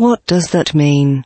What does that mean?